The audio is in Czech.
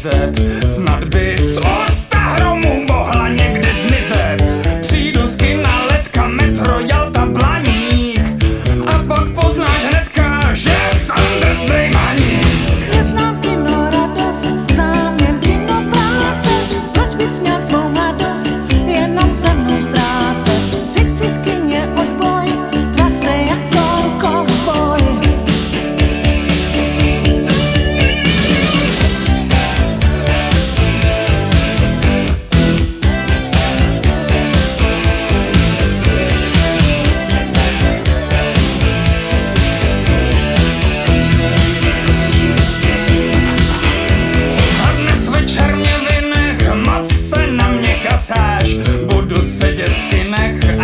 said. masáž, Budu sedět v kinech